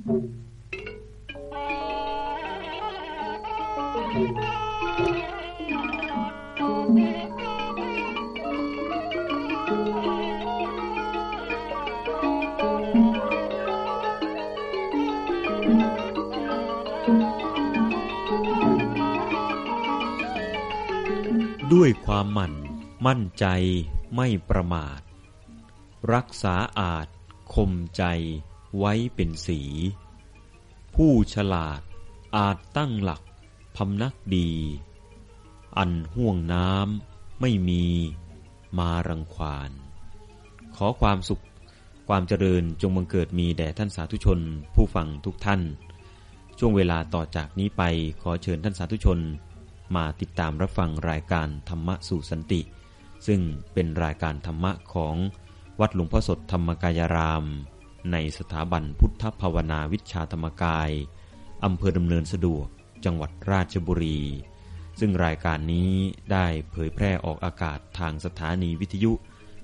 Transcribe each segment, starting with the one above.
ด้วยความหมั่น มั่นใจไม่ประมาท รักษาอาจคมใจ ไว้เป็นสี ผู้ฉลาดอาจตั้งหลักพำนักดี อันห่วงน้ำไม่มีมารังควาน ขอความสุขความเจริญจงบังเกิดมีแด่ท่านสาธุชน ผู้ฟังทุกท่าน ช่วงเวลาต่อจากนี้ไปขอเชิญท่านสาธุชน มาติดตามรับฟังรายการธรรมะสู่สันติ ซึ่งเป็นรายการธรรมะของวัดหลวงพ่อสดธรรมกายราม ในสถาบันพุทธภาวนาวิชาธรรมกายอำเภอดำเนินสะดวก จังหวัดราชบุรี ซึ่งรายการนี้ได้เผยแพร่ออกอากาศทางสถานีวิทยุ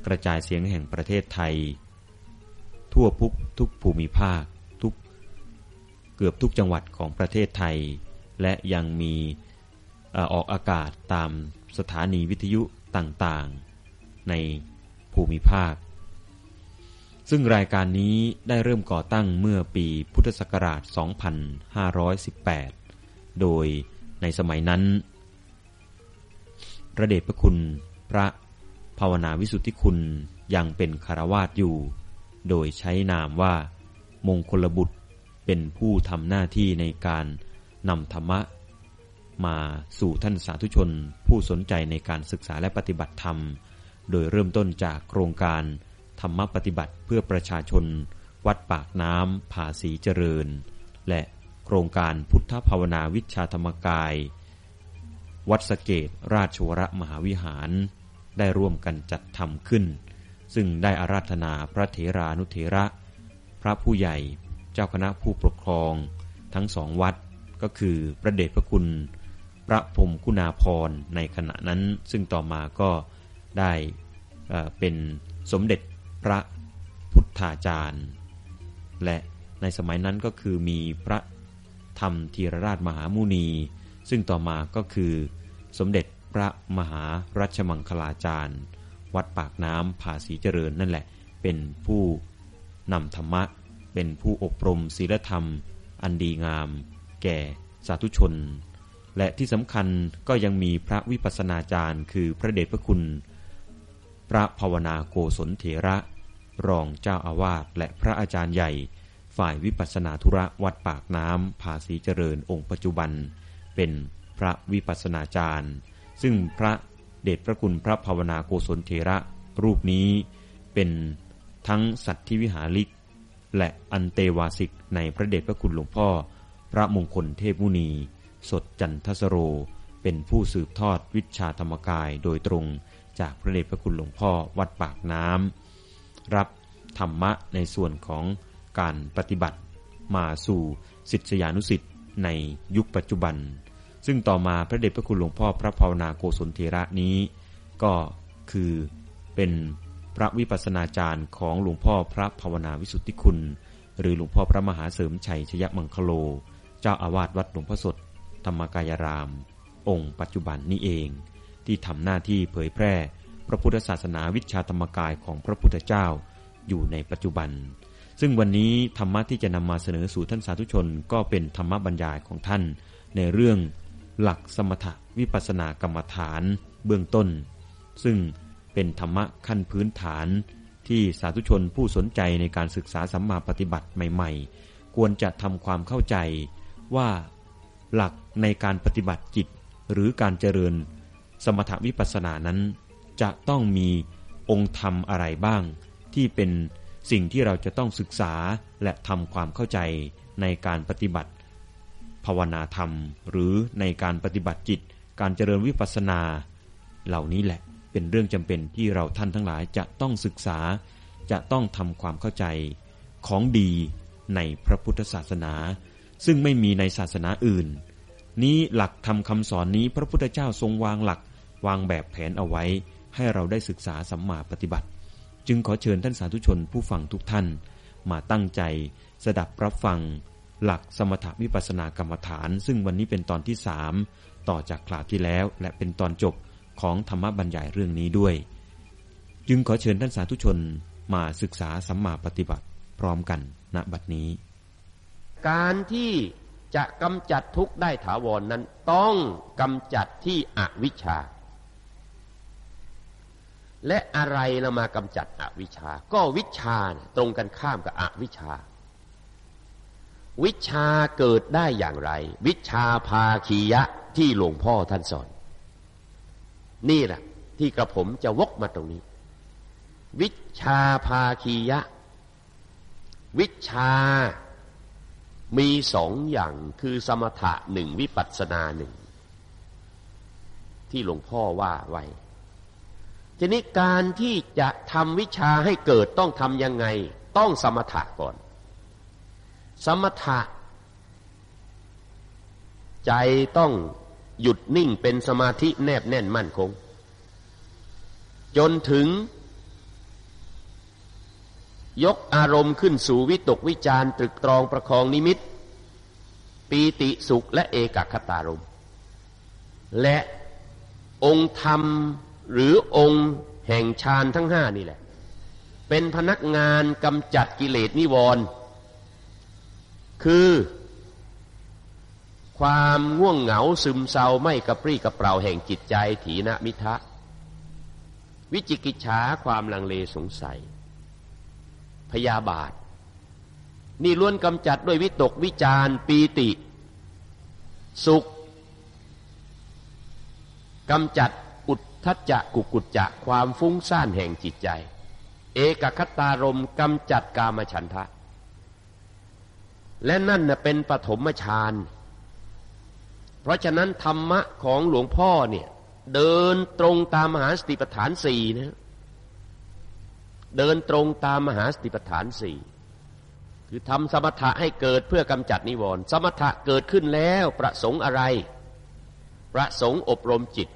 กระจายเสียงแห่งประเทศไทย ทั่วพุกทุกภูมิภาคทุก เกือบทุกจังหวัดของประเทศไทย และยังมีออกอากาศตามสถานีวิทยุต่างๆ ในภูมิภาค ซึ่งรายการนี้ได้เริ่มก่อตั้งเมื่อปีพุทธศักราช 2518 โดยในสมัยนั้น พระเดชพระคุณพระภาวนาวิสุทธิคุณยังเป็นคารวาสอยู่ โดยใช้นามว่ามงคลบุตรเป็นผู้ทำหน้าที่ในการนำธรรมะ มาสู่ท่านสาธุชนผู้สนใจในการศึกษาและปฏิบัติธรรม โดยเริ่มต้นจากโครงการ ธรรมปฏิบัติเพื่อประชาชน วัดปากน้ำผาสีเจริญ และโครงการพุทธภาวนาวิชาธรรมกาย วัดสเกตราชวรมหาวิหาร ได้ร่วมกันจัดทำขึ้น ซึ่งได้อาราธนาพระเถรานุเถระ พระผู้ใหญ่เจ้าคณะผู้ปกครอง ทั้งสองวัดก็คือพระเดชพระคุณ พระพรมกุณาพรในขณะนั้น ซึ่งต่อมาก็ได้เป็นสมเด็จ พระพุทธาจารย์ และในสมัยนั้นก็คือมีพระธรรมธีรราชมหามุนี ซึ่งต่อมาก็คือ สมเด็จพระมหารัชมังคลาจารย์ วัดปากน้ำผาสีเจริญนั่นแหละ เป็นผู้นำธรรมะ เป็นผู้อบรมศีลธรรม อันดีงาม แก่สาธุชน และที่สำคัญก็ยังมีพระวิปัสสนาจารย์ คือพระเดชพระคุณ พระภาวนาโกศลเถระ รองเจ้าอาวาสและพระอาจารย์ใหญ่ ฝ่ายวิปัสสนาธุระวัดปากน้ำภาษีเจริญองค์ปัจจุบัน เป็นพระวิปัสสนาจารย์ ซึ่งพระเดชพระคุณพระภาวนาโกศลเถระรูปนี้เป็นทั้งสัตว์ที่วิหาริก และอันเตวาสิกในพระเดชพระคุณหลวงพ่อ พระมงคลเทพมุนี สดจันทสโร เป็นผู้สืบทอดวิชาธรรมกายโดยตรงจากพระเดชพระคุณหลวงพ่อวัดปากน้ำ รับธรรมะในส่วนของการปฏิบัติ มาสู่สิทธิานุสิทธิ์ในยุคปัจจุบัน ซึ่งต่อมาพระเดชพระคุณหลวงพ่อพระภาวนาโกศลเทระนี้ ก็คือเป็นพระวิปัสสนาจารย์ของหลวงพ่อพระภาวนาวิสุทธิคุณ หรือหลวงพ่อพระมหาเสริมชัยชยมังคโล เจ้าอาวาสวัดหลวงพ่อสด ธรรมกายราม องค์ปัจจุบันนี้เอง ที่ทำหน้าที่เผยแพร่ พระพุทธศาสนาวิชาธรรมกายของพระพุทธเจ้าอยู่ในปัจจุบัน ซึ่งวันนี้ธรรมะที่จะนำมาเสนอสู่ท่านสาธุชน ก็เป็นธรรมบรรยายของท่าน ในเรื่องหลักสมถวิปัสสนากรรมฐานเบื้องต้น ซึ่งเป็นธรรมะขั้นพื้นฐานที่สาธุชนผู้สนใจในการศึกษาสัมมาปฏิบัติใหม่ ๆ ควรจะทำความเข้าใจว่าหลักในการปฏิบัติจิต หรือการเจริญ สมถวิปัสสนานั้น จะต้องมีองค์ธรรมอะไรบ้าง ที่เป็นสิ่งที่เราจะต้องศึกษาและทำความเข้าใจในการปฏิบัติ ภาวนาธรรม หรือในการปฏิบัติจิต การเจริญวิปัสสนา เหล่านี้แหละเป็นเรื่องจำเป็นที่เราท่านทั้งหลายจะต้องศึกษา จะต้องทำความเข้าใจของดีในพระพุทธศาสนา ซึ่งไม่มีในศาสนาอื่น นี้หลักทำคำสอนนี้พระพุทธเจ้าทรงวางหลักวางแบบแผนเอาไว้ ให้เราได้ศึกษาสัมมาปฏิบัติ จึงขอเชิญท่านสาธุชนผู้ฟังทุกท่าน มาตั้งใจ สดับรับฟัง หลักสมถวิปัสสนากรรมฐาน ซึ่งวันนี้เป็นตอนที่สามต่อจากคราวที่แล้วและเป็นตอนจบของธรรมบรรยายเรื่องนี้ด้วย จึงขอเชิญท่านสาธุชนมาศึกษาสัมมาปฏิบัติ พร้อมกันณบัดนี้ การที่จะกำจัดทุกข์ได้ถาวรนนั้นต้องกำจัดที่อวิชชา และอะไรเรามากำจัดอวิชชา ก็วิชาตรงกันข้ามกับอวิชชา วิชาเกิดได้อย่างไร วิชาภาคียะที่หลวงพ่อท่านสอน นี่แหละที่กระผมจะวกมาตรงนี้ วิชาภาคียะ วิชามีสองอย่างคือสมถะหนึ่งวิปัสสนาหนึ่งที่หลวงพ่อว่าไว้ ทีนี้การที่จะทำวิชาให้เกิดต้องทำยังไง ต้องสมถะก่อน สมถะ ใจต้องหยุดนิ่งเป็นสมาธิแนบแน่นมั่นคง จนถึง ยกอารมณ์ขึ้นสู่วิตกวิจารตรึกตรองประคองนิมิต ปีติสุขและเอกคตารมและองค์ธรรม หรือองค์แห่งฌานทั้งห้านี่แหละ เป็นพนักงานกำจัดกิเลสนิวรณ์คือความง่วงเหงาซึมเศร้าไม่กระปรี้กระเปร่าแห่งจิตใจถีนมิทะ วิจิกิจฉาความลังเลสงสัย พยาบาท นี่ล้วนกำจัดด้วยวิตกวิจารปีติ สุขกำจัด ทัจจะกุกุจจะความฟุ้งซ่านแห่งจิตใจ เอกคตารมกำจัดกามฉันทะ และนั่นนะเป็นปฐมฌานเพราะฉะนั้นธรรมะของหลวงพ่อเนี่ยเดินตรงตามมหาสติปัฏฐานสี่นะเดินตรงตามมหาสติปัฏฐานสี่คือทำสมถะให้เกิดเพื่อกำจัดนิวรณ์สมถะเกิดขึ้นแล้วประสงค์อะไร ประสงค์อบรมจิต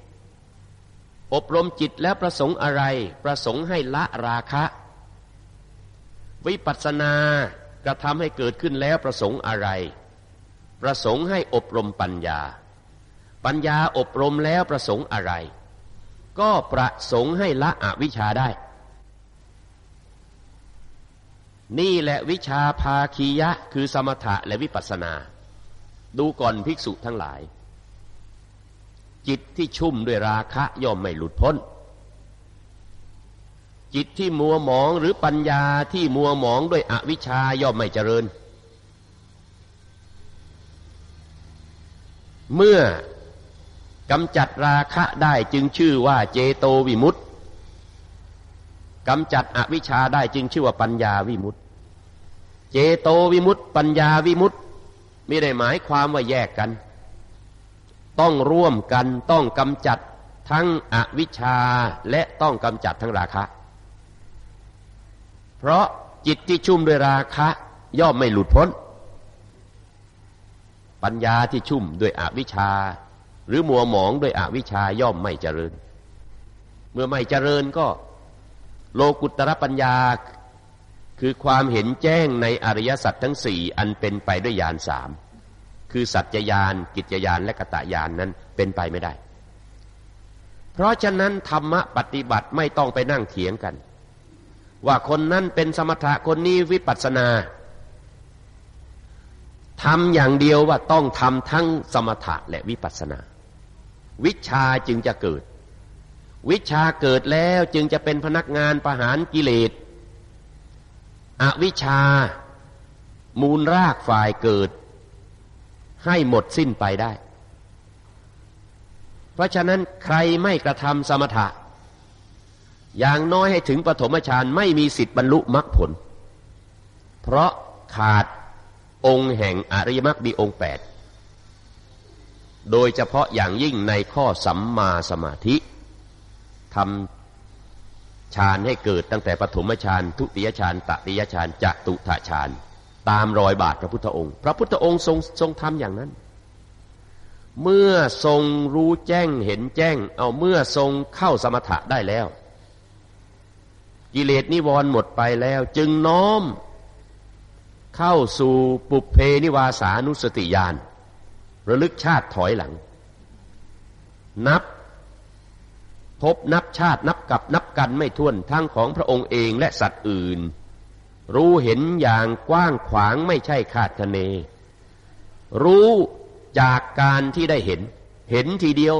อบรมจิตแล้วประสงค์อะไร ประสงค์ให้ละราคะ วิปัสสนากระทำให้เกิดขึ้นแล้วประสงค์อะไร ประสงค์ให้อบรมปัญญา ปัญญาอบรมแล้วประสงค์อะไร ก็ประสงค์ให้ละอวิชชาได้ นี่แหละวิชาภาคียะคือสมถะและวิปัสนา ดูก่อนภิกษุทั้งหลาย จิตที่ชุ่มด้วยราคะย่อมไม่หลุดพ้น จิตที่มัวหมองหรือปัญญาที่มัวหมองด้วยอวิชชาย่อมไม่เจริญ เมื่อกำจัดราคะได้จึงชื่อว่าเจโตวิมุตติกำจัดอวิชชาได้จึงชื่อว่าปัญญาวิมุตติเจโตวิมุตติ ปัญญาวิมุตติไม่ได้หมายความว่าแยกกัน ต้องร่วมกันต้องกำจัดทั้งอวิชชาและต้องกำจัดทั้งราคะ เพราะจิตที่ชุ่มด้วยราคะ ย่อมไม่หลุดพ้น ปัญญาที่ชุ่มด้วยอวิชชา หรือมัวหมองด้วยอวิชชาย่อมไม่เจริญ เมื่อไม่เจริญก็ โลกุตระปัญญา คือความเห็นแจ้งในอริยสัจทั้งสี่อันเป็นไปด้วยญาณสาม คือสัจจญาณกิจญาณและกตญานนั้นเป็นไปไม่ได้ เพราะฉะนั้นธรรมะปฏิบัติไม่ต้องไปนั่งเถียงกัน ว่าคนนั้นเป็นสมถะคนนี้วิปัสนาทำอย่างเดียวว่าต้องทำทั้งสมถะและวิปัสนา วิชาจึงจะเกิด วิชาเกิดแล้วจึงจะเป็นพนักงานประหารกิเลสอวิชา มูลรากฝ่ายเกิด ให้หมดสิ้นไปได้ เพราะฉะนั้นใครไม่กระทำสมถะ อย่างน้อยให้ถึงปฐมฌานไม่มีสิทธิ์บรรลุมรรคผล เพราะขาดองค์แห่งอริยมรรคมีองค์แปดโดยเฉพาะอย่างยิ่งในข้อสัมมาสมาธิทำฌานให้เกิดตั้งแต่ปฐมฌานทุติยฌานตติยฌานจตุถฌาน ตามรอยบาทพระพุทธองค์ พระพุทธองค์ทรงทรงทำอย่างนั้น เมื่อทรงรู้แจ้งเห็นแจ้ง เอาเมื่อทรงเข้าสมถะได้แล้ว กิเลสนิวรณ์หมดไปแล้ว จึงน้อม เข้าสู่ปุเพนิวาสานุสติญาณระลึกชาติถอยหลัง นับพบนับชาตินับกับนับกันไม่ท้วนทั้งของพระองค์เองและสัตว์อื่น รู้เห็นอย่างกว้างขวางไม่ใช่คาดคะเน รู้จากการที่ได้เห็น เห็นทีเดียว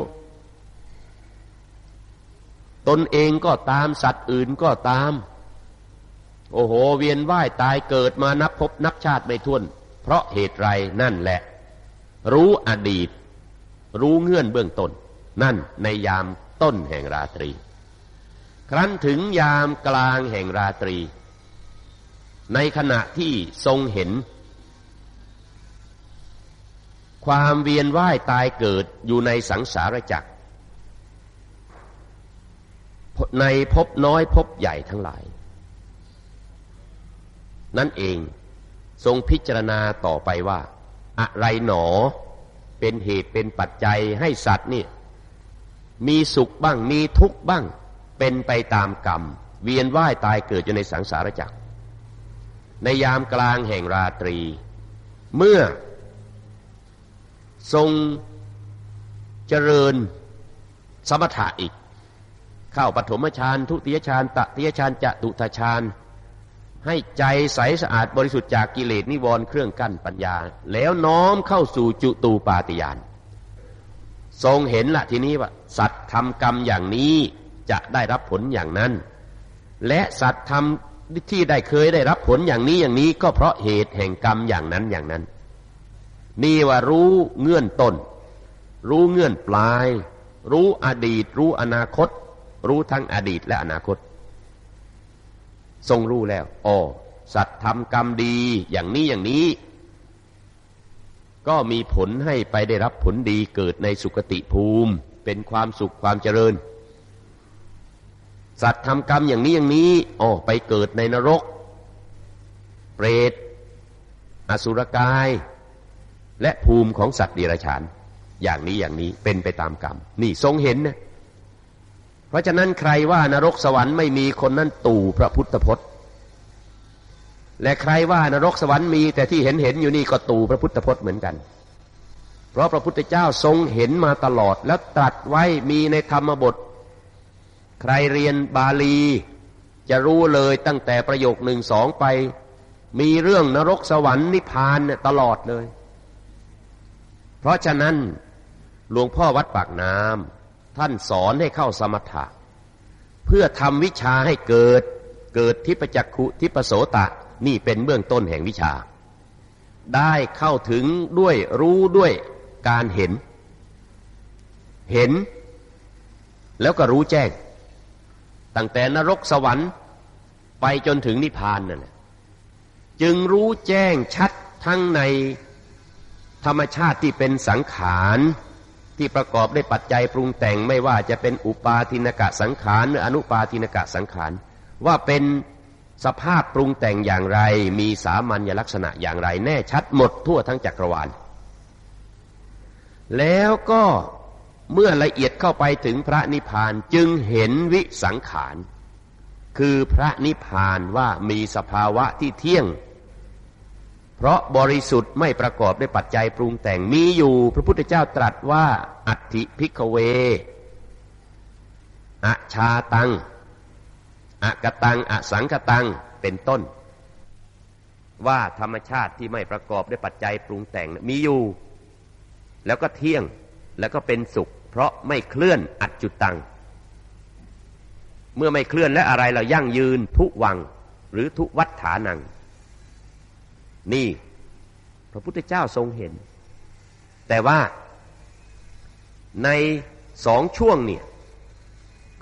ตนเองก็ตามสัตว์อื่นก็ตาม โอ้โห เวียนว่ายตายเกิดมานับพบนับชาติไม่ท้วน เพราะเหตุไรนั่นแหละ รู้อดีต รู้เงื่อนเบื้องต้น นั่นในยามต้นแห่งราตรี ครั้นถึงยามกลางแห่งราตรี ในขณะที่ทรงเห็น ความเวียนว่ายตายเกิดอยู่ในสังสารจักรในภพน้อยภพใหญ่ทั้งหลาย นั่นเองทรงพิจารณาต่อไปว่า อะไรหนอเป็นเหตุเป็นปัจจัยให้สัตว์นี่มีสุขบ้างมีทุกข์บ้าง เป็นไปตามกรรม เวียนว่ายตายเกิดอยู่ในสังสารจักร ในยามกลางแห่งราตรี เมื่อ ทรงเจริญสมถะอีก เข้าปฐมฌานทุติยฌานตติยฌานจะตุทฌานให้ใจใสสะอาดบริสุทธิ์จากกิเลสนิวรณ์เครื่องกั้นปัญญา แล้วน้อมเข้าสู่จุตูปาติยานทรงเห็นละทีนี้ว่า สัตว์ทำกรรมอย่างนี้จะได้รับผลอย่างนั้น และสัตว์ทำ ที่ได้เคยได้รับผลอย่างนี้อย่างนี้ก็เพราะเหตุแห่งกรรมอย่างนั้นอย่างนั้น นี่ว่ารู้เงื่อนต้น รู้เงื่อนปลาย รู้อดีต รู้อนาคต รู้ทั้งอดีตและอนาคต ทรงรู้แล้วอ๋อสัตว์ทำกรรมดีอย่างนี้อย่างนี้ ก็มีผลให้ไปได้รับผลดีเกิดในสุคติภูมิ เป็นความสุขความเจริญ สัตว์ทำกรรมอย่างนี้อย่างนี้อ๋อไปเกิดในนรก เปรต อสุรกาย และภูมิของสัตว์เดรัจฉาน อย่างนี้อย่างนี้เป็นไปตามกรรม นี่ทรงเห็นนะเพราะฉะนั้นใครว่านรกสวรรค์ไม่มีคนนั้นตู่พระพุทธพจน์ และใครว่านรกสวรรค์มีแต่ที่เห็นเห็นอยู่นี่ก็ตู่พระพุทธพจน์เหมือนกัน เพราะพระพุทธเจ้าทรงเห็นมาตลอดแล้วตรัสไว้มีในธรรมบท ใครเรียนบาลี จะรู้เลยตั้งแต่ประโยคหนึ่งสองไป มีเรื่องนรกสวรรค์นิพพานตลอดเลย เพราะฉะนั้นหลวงพ่อวัดปากน้ำท่านสอนให้เข้าสมถะ เพื่อทำวิชาให้เกิดเกิดทิปจักขุทิปโสตะนี่เป็นเบื้องต้นแห่งวิชา ได้เข้าถึงด้วยรู้ด้วยการเห็น เห็น แล้วก็รู้แจ้ง ตั้งแต่นรกสวรรค์ไปจนถึงนิพพานนั่นแหละจึงรู้แจ้งชัดทั้งในธรรมชาติที่เป็นสังขารที่ประกอบด้วยปัจจัยปรุงแต่งไม่ว่าจะเป็นอุปาทินกะสังขารหรืออนุปาทินกะสังขารว่าเป็นสภาพปรุงแต่งอย่างไร มีสามัญลักษณะอย่างไร แน่ชัดหมดทั่วทั้งจักรวาล แล้วก็ เมื่อละเอียดเข้าไปถึงพระนิพพานจึงเห็นวิสังขาร คือพระนิพพานว่ามีสภาวะที่เที่ยง เพราะบริสุทธิ์ไม่ประกอบด้วยปัจจัยปรุงแต่งมีอยู่ พระพุทธเจ้าตรัสว่า อัติพิกเวอชาตังอกตัง อสังคตัง เป็นต้น ว่าธรรมชาติที่ไม่ประกอบด้วยปัจจัยปรุงแต่งมีอยู่ แล้วก็เที่ยงแล้วก็เป็นสุข เพราะไม่เคลื่อนอัจจุดตัง เมื่อไม่เคลื่อนและอะไรเรายั่งยืนทุวัง หรือทุวัฏฐานัง นี่ พระพุทธเจ้าทรงเห็น แต่ว่าในสองช่วงเนี่ย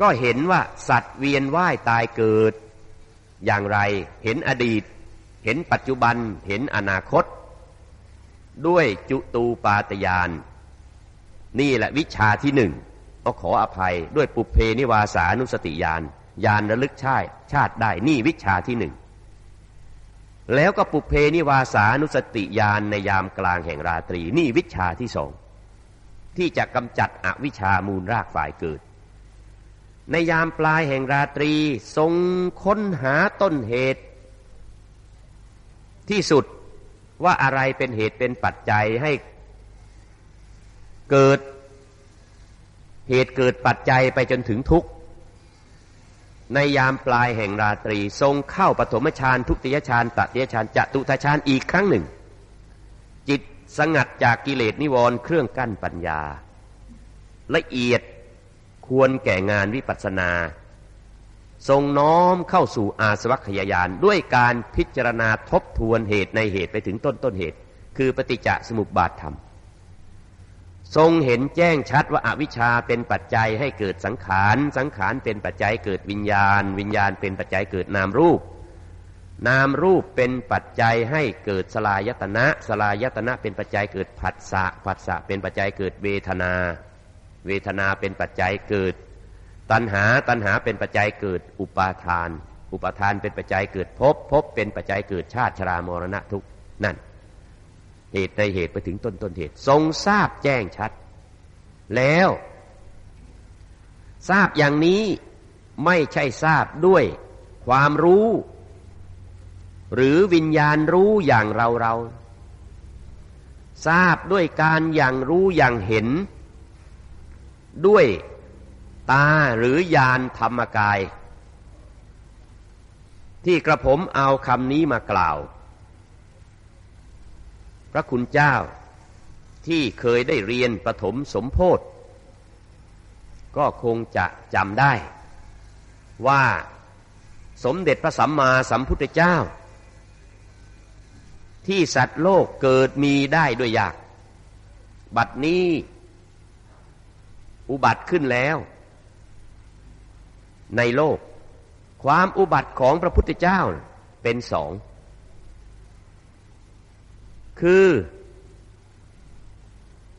ก็เห็นว่าสัตว์เวียนว่ายตายเกิด อย่างไรเห็นอดีต เห็นปัจจุบันเห็นอนาคต ด้วยจุตูปาตยาน นี่แหละวิชาที่หนึ่งก็ขออภัยด้วยปุเพนิวาสานุสติยานยานระลึกชาติชาติได้นี่วิชาที่หนึ่งแล้วก็ปุเพนิวาสานุสติยานในยามกลางแห่งราตรี นี่วิชาที่สองที่จะกำจัดอวิชามูลรากฝ่ายเกิด ในยามปลายแห่งราตรีทรงค้นหาต้นเหตุ ที่สุดว่าอะไรเป็นเหตุเป็นปัจจัยให้ เกิดเหตุเกิดปัจจัยไปจนถึงทุกข์ ในยามปลายแห่งราตรี ทรงเข้าปฐมฌานทุติยฌานตติยฌานจตุตฌานอีกครั้งหนึ่ง จิตสงัดจากกิเลสนิวรณ์เครื่องกั้นปัญญา ละเอียดควรแก่งานวิปัสสนา ทรงน้อมเข้าสู่อาสวัคยายานด้วยการพิจารณาทบทวนเหตุในเหตุไปถึงต้นต้นเหตุ คือปฏิจจสมุปบาทธรรม ทรงเห็นแจ้งชัดว่าอาวิชชาเป็นปัจจัยให้เกิดสังขาร สังขารเป็นปัจจัยเกิดวิญญาณ วิญญาณเป็นปัจจัยเกิดนามรูป นามรูปเป็นปัจจัยให้เกิดสลายตนะ สลายตนะเป็นปัจจัยเกิดผัสสะ ผัสสะเป็นปัจจัยเกิดเวทนา เวทนาเป็นปัจจัยเกิด ตัณหา ตัณหาเป็นปัจจัยเกิดอุปาทาน อุปาทานเป็นปัจจัยเกิดภพ ภพเป็นปัจจัยเกิดชาติชรามรณะทุกนั่น เหตุในเหตุไปถึงต้นต้นเหตุ ทรงทราบแจ้งชัด แล้ว ทราบอย่างนี้ไม่ใช่ทราบด้วยความรู้ หรือวิญญาณรู้อย่างเราเราทราบด้วยการอย่างรู้อย่างเห็น ด้วยตาหรือยานธรรมกาย ที่กระผมเอาคำนี้มากล่าว ระคุณเจ้าที่เคยได้เรียนประถมสมโพธก็คงจะจำได้ ว่าสมเด็จพระสัมมาสัมพุทธเจ้า ที่สัตว์โลกเกิดมีได้ด้วยยาก บัดนี้อุบัติขึ้นแล้ว ในโลก ความอุบัติของพระพุทธเจ้าเป็นสอง คือ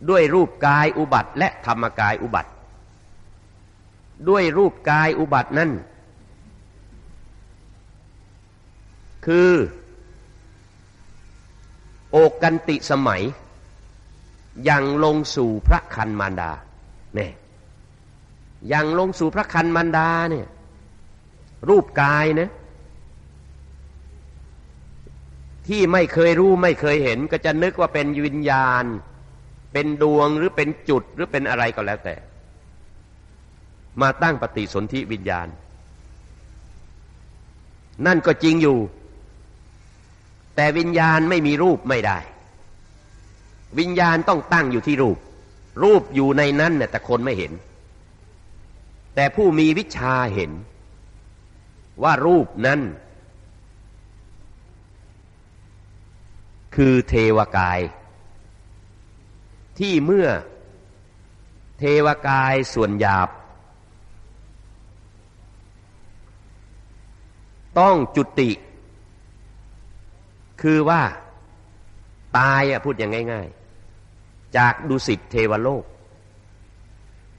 ด้วยรูปกายอุบัติ และธรรมกายอุบัติ ด้วยรูปกายอุบัตินั่นคือ โอกันติสมัย ยังลงสู่พระคันมารดาเนี่ยย่างลงสู่พระคันมันดาเนี่ยรูปกายนะ ที่ไม่เคยรู้ไม่เคยเห็น ก็จะนึกว่าเป็นวิญญาณ เป็นดวงหรือเป็นจุดหรือเป็นอะไรก็แล้วแต่ มาตั้งปฏิสนธิวิญญาณ นั่นก็จริงอยู่ แต่วิญญาณไม่มีรูปไม่ได้ วิญญาณต้องตั้งอยู่ที่รูป รูปอยู่ในนั้นเนี่ยแต่คนไม่เห็น แต่ผู้มีวิชาเห็นว่ารูปนั้น คือเทวกาย ที่เมื่อเทวกายส่วนหยาบ ต้องจุติ คือว่าตายอะพูดอย่างง่าย ๆ จากดุสิตเทวโลก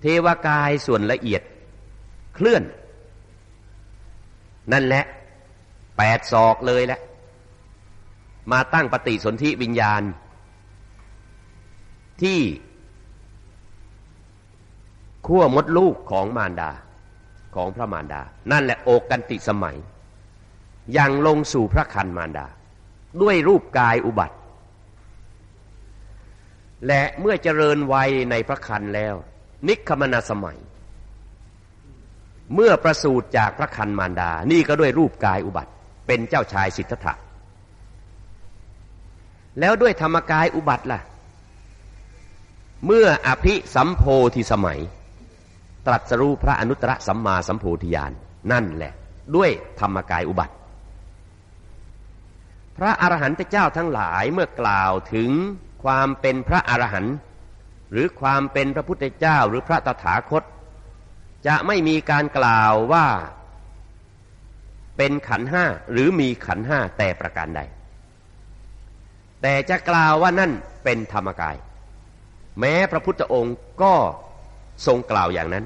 เทวกายส่วนละเอียดเคลื่อน นั่นแหละแปดศอกเลยแหละ มาตั้งปฏิสนธิวิญญาณ ที่ขั้วมดลูกของมารดาของพระมารดา นั่นแหละโอกันติสมัย ยังลงสู่พระคันมารดา ด้วยรูปกายอุบัติ และเมื่อเจริญวัยในพระคันแล้ว นิคมนาสมัย เมื่อประสูติจากพระคันมารดา นี่ก็ด้วยรูปกายอุบัติ เป็นเจ้าชายสิทธัตถะ แล้วด้วยธรรมกายอุบัติล่ะ เมื่ออภิสัมโพธิสมัย ตรัสรู้พระอนุตตรสัมมาสัมโพธิญาณนั่นแหละ ด้วยธรรมกายอุบัติ พระอรหันตเจ้าทั้งหลายเมื่อกล่าวถึงความเป็นพระอรหันต์หรือความเป็นพระพุทธเจ้าหรือพระตถาคต จะไม่มีการกล่าวว่าเป็นขันห้าหรือมีขันห้าแต่ประการใด แต่จะกล่าวว่านั่นเป็นธรรมกาย แม้พระพุทธองค์ก็ทรงกล่าวอย่างนั้น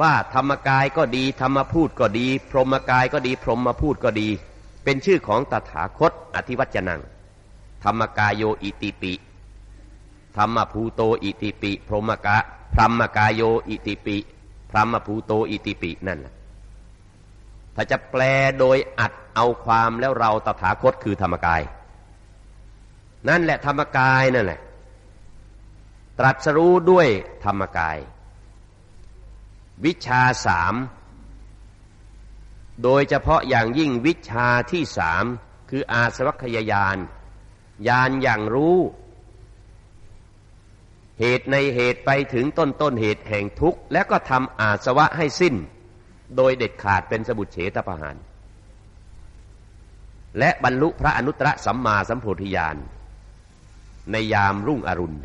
ว่าธรรมกายก็ดี ธรรมพูดก็ดี พรหมกายก็ดี พรหมพูดก็ดี เป็นชื่อของตถาคตอธิวัจนัง ธรรมกายโยอิติปิ ธรรมภูโตอิติปิ พรหมกะพรหมกายโยอิติปิ พรหมภูโตอิติปินั่นแหละถ้าจะแปลโดยอัดเอาความแล้วเราตถาคตคือธรรมกาย นั่นแหละธรรมกายนั่นแหละ ตรัสรู้ด้วยธรรมกาย วิชาสาม โดยเฉพาะอย่างยิ่งวิชาที่สามคืออาสวัคยายานยานอย่างรู้ เหตุในเหตุไปถึงต้นต้นเหตุแห่งทุกข์ แล้วก็ทำอาสวะให้สิ้น โดยเด็ดขาดเป็นสบุตเฉตประหาร และบรรลุพระอนุตตรสัมมาสัมโพธิญาณ ในยามรุ่งอรุณ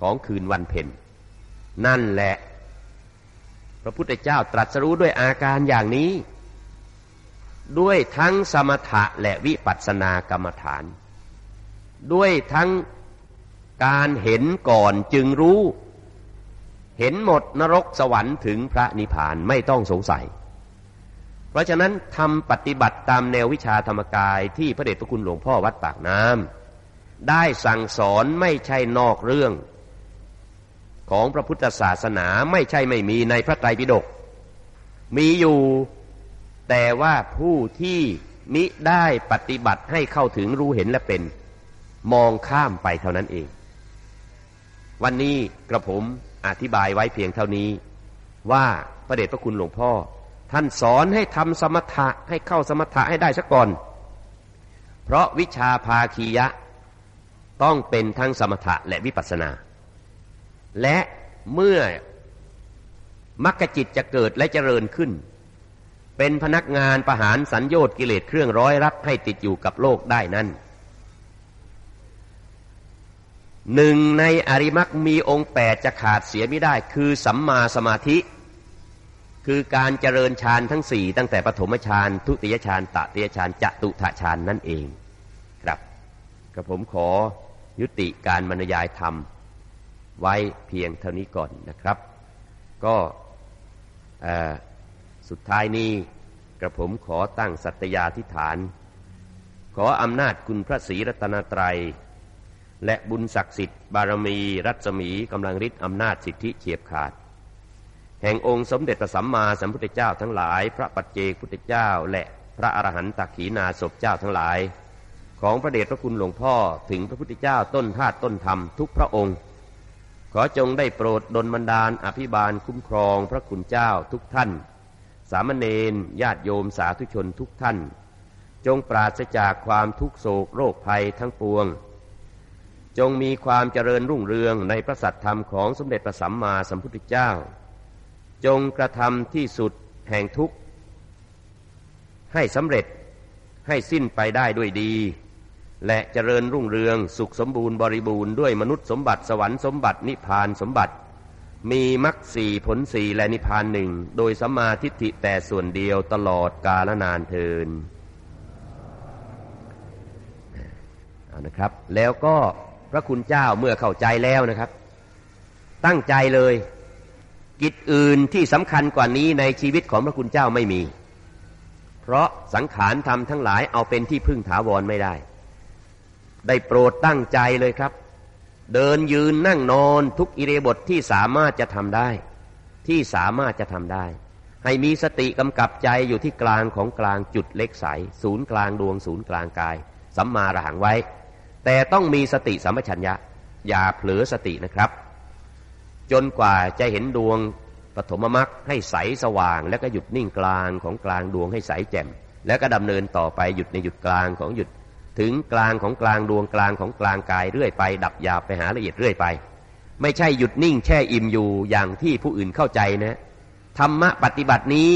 ของคืนวันเพ็ญนั่นแหละ พระพุทธเจ้าตรัสรู้ด้วยอาการอย่างนี้ ด้วยทั้งสมถะและวิปัสสนากรรมฐาน ด้วยทั้งการเห็นก่อนจึงรู้ เห็นหมดนรกสวรรค์ถึงพระนิพพานไม่ต้องสงสัย เพราะฉะนั้นทำปฏิบัติตามแนววิชาธรรมกายที่พระเดชพระคุณหลวงพ่อวัดปากน้ำ ได้สั่งสอนไม่ใช่นอกเรื่อง ของพระพุทธศาสนาไม่ใช่ไม่มีในพระไตรปิฎกมีอยู่แต่ว่าผู้ที่มิได้ปฏิบัติให้เข้าถึงรู้เห็นและเป็น มองข้ามไปเท่านั้นเอง วันนี้กระผมอธิบายไว้เพียงเท่านี้ ว่าพระเดชพระคุณหลวงพ่อ ท่านสอนให้ทำสมถะให้เข้าสมถะให้ได้สักก่อน เพราะวิชาภาคียะ ต้องเป็นทั้งสมถะและวิปัสสนา และเมื่อมรรคจิตจะเกิดและเจริญขึ้น เป็นพนักงานประหารสัญญต์กิเลสเครื่องร้อยรัดให้ติดอยู่กับโลกได้นั้นหนึ่งในอริมักมีองค์แปดจะขาดเสียไม่ได้ คือสัมมาสมาธิ คือการเจริญฌานทั้งสี่ตั้งแต่ปฐมฌานทุติยฌานตติยฌานจตุถฌานนั่นเอง ครับกระผมขอ ยุติการบรรยายธรรม ไว้เพียงเท่านี้ก่อนนะครับ ก็สุดท้ายนี้กระผมขอตั้งสัตยาธิฐาน ขออำนาจคุณพระศรีรัตนตรัย และบุญศักดิ์สิทธิ์บารมี รัศมีกำลังฤทธิ์อำนาจสิทธิเฉียบขาด แห่งองค์สมเด็จพระสัมมาสัมพุทธเจ้าทั้งหลาย พระปัจเจกพุทธเจ้าและพระอรหันตขีนาศพเจ้าทั้งหลาย ของพระเดชพระคุณหลวงพ่อถึงพระพุทธเจ้าต้นธาตุต้นธรรมทุกพระองค์ ขอจงได้โปรดดลบันดาลอภิบาลคุ้มครองพระคุณเจ้าทุกท่าน สามเณรญาติโยมสาธุชนทุกท่าน จงปราศจากความทุกโศกโรคภัยทั้งปวง จงมีความเจริญรุ่งเรืองในพระสัตธรรมของสมเด็จพระสัมมาสัมพุทธเจ้า จงกระทำที่สุดแห่งทุกข์ให้สำเร็จให้สิ้นไปได้ด้วยดี และเจริญรุ่งเรืองสุขสมบูรณ์บริบูรณ์ด้วยมนุษย์สมบัติสวรรค์สมบัตินิพพานสมบัติ มีมรรคสี่ผลสี่และนิพพานหนึ่งโดยสัมมาทิฏฐิแต่ส่วนเดียวตลอดกาลนานเทินเอานะครับ แล้วก็พระคุณเจ้าเมื่อเข้าใจแล้วนะครับ ตั้งใจเลย กิจอื่นที่สำคัญกว่านี้ในชีวิตของพระคุณเจ้าไม่มี เพราะสังขารธรรมทั้งหลายเอาเป็นที่พึ่งถาวรไม่ได้ ได้โปรดตั้งใจเลยครับ เดินยืนนั่งนอนทุกอิเรบทที่สามารถจะทำได้ ที่สามารถจะทำได้ ให้มีสติกำกับใจอยู่ที่กลางของกลางจุดเล็กใสศูนย์กลางดวงศูนย์กลางกาย สัมมาระหังไว้ แต่ต้องมีสติสัมปชัญญะ อย่าเผลอสตินะครับ จนกว่าจะเห็นดวงปฐมมรรคให้ใสสว่าง แล้วก็หยุดนิ่งกลางของกลางดวงให้ใสแจ่ม แล้วก็ดำเนินต่อไปหยุดในหยุดกลางของหยุด ถึงกลางของกลางดวงกลางของกลางกายเรื่อยไป ดับยาไปหาละเอียดเรื่อยไป ไม่ใช่หยุดนิ่งแช่อิ่มอยู่อย่างที่ผู้อื่นเข้าใจนะธรรมะปฏิบัตินี้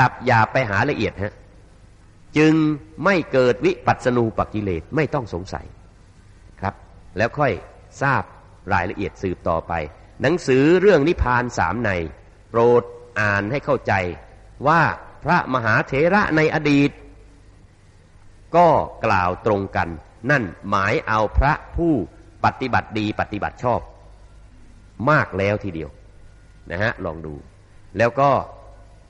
ดับยาไปหาละเอียดฮะจึงไม่เกิดวิปัสสนูปกิเลสไม่ต้องสงสัยครับ แล้วค่อยทราบรายละเอียดสืบต่อไป หนังสือเรื่องนิพพานสามใน โปรดอ่านให้เข้าใจว่าพระมหาเถระในอดีต ก็กล่าวตรงกัน นั่นหมายเอาพระผู้ปฏิบัติดีปฏิบัติชอบ มากแล้วทีเดียวนะฮะลองดู แล้วก็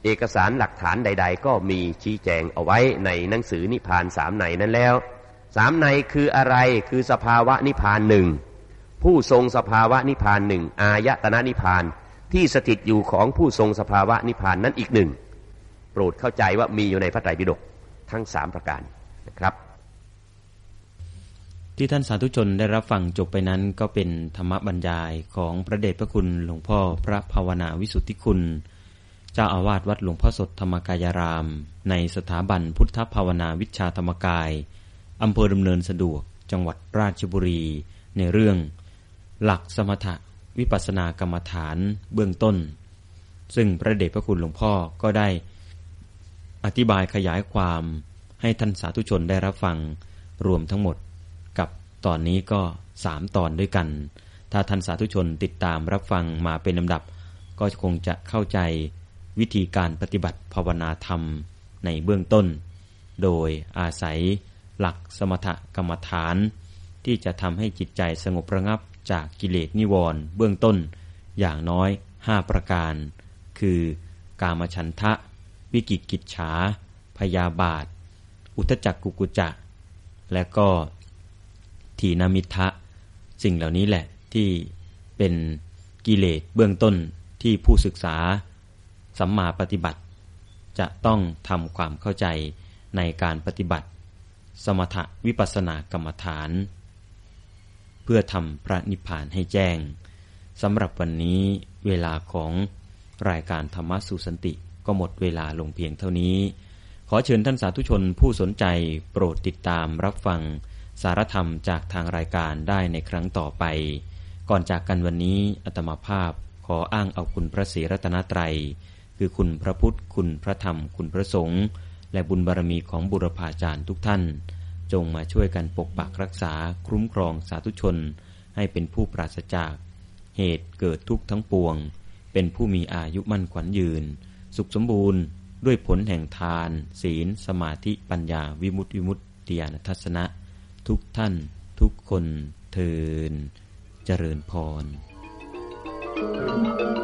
เอกสารหลักฐานใด ๆ ก็มีชี้แจงเอาไว้ในหนังสือนิพานสามในนั้นแล้วสามในคืออะไรคือสภาวะนิพานหนึ่งผู้ทรงสภาวะนิพานหนึ่งอายตนะนิพานที่สถิตอยู่ของผู้ทรงสภาวะนิพพานนั้นอีกหนึ่งโปรดเข้าใจว่ามีอยู่ในพระไตรปิฎกทั้งสามประการ ครับที่ท่านสาธุชนได้รับฟังจบไปนั้นก็เป็นธรรมบรรยายของพระเดชพระคุณหลวงพ่อพระภาวนาวิสุทธิคุณ เจ้าอาวาสวัดหลวงพ่อสดธรรมกายราม ในสถาบันพุทธภาวนาวิชาธรรมกายอำเภอดำเนินสะดวกจังหวัดราชบุรี ในเรื่อง หลักสมถะวิปัสสนากรรมฐานเบื้องต้น ซึ่งพระเดชพระคุณหลวงพ่อก็ได้อธิบายขยายความ ให้ท่านสาธุชนได้รับฟังรวมทั้งหมด กับตอนนี้ก็สามตอนด้วยกัน ถ้าท่านสาธุชนติดตามรับฟังมาเป็นลำดับ ก็คงจะเข้าใจวิธีการปฏิบัติภาวนาธรรมในเบื้องต้น โดยอาศัยหลักสมถกรรมฐาน ที่จะทำให้จิตใจสงบระงับจากกิเลสนิวรณ์เบื้องต้น อย่างน้อยห้าประการ คือกามฉันทะ วิกิกิจฉา พยาบาท อุทจักกุกุจะ และก็ทีนามิทะ สิ่งเหล่านี้แหละที่เป็นกิเลสเบื้องต้นที่ผู้ศึกษาสัมมาปฏิบัติ จะต้องทำความเข้าใจในการปฏิบัติ สมถวิปัสสนากรรมฐาน เพื่อทำพระนิพพานให้แจ้งสำหรับวันนี้เวลาของรายการธรรมะสุสันติก็หมดเวลาลงเพียงเท่านี้ ขอเชิญท่านสาธุชนผู้สนใจโปรดติดตามรับฟังสารธรรมจากทางรายการได้ในครั้งต่อไป ก่อนจากกันวันนี้อัตมาภาพขออ้างเอาคุณพระศรีรัตนตรัย คือคุณพระพุทธ คุณพระธรรม คุณพระสงฆ์และบุญบารมีของบุรพาจารย์ทุกท่าน จงมาช่วยกันปกปักรักษาคุ้มครองสาธุชน ให้เป็นผู้ปราศจาก เหตุเกิดทุกข์ทั้งปวง เป็นผู้มีอายุมั่นขวัญยืน สุขสมบูรณ์ ด้วยผลแห่งทาน ศีล สมาธิปัญญา วิมุตติวิมุตติญาณทัศนะ ทุกท่านทุกคนเทินเจริญพร Thank you.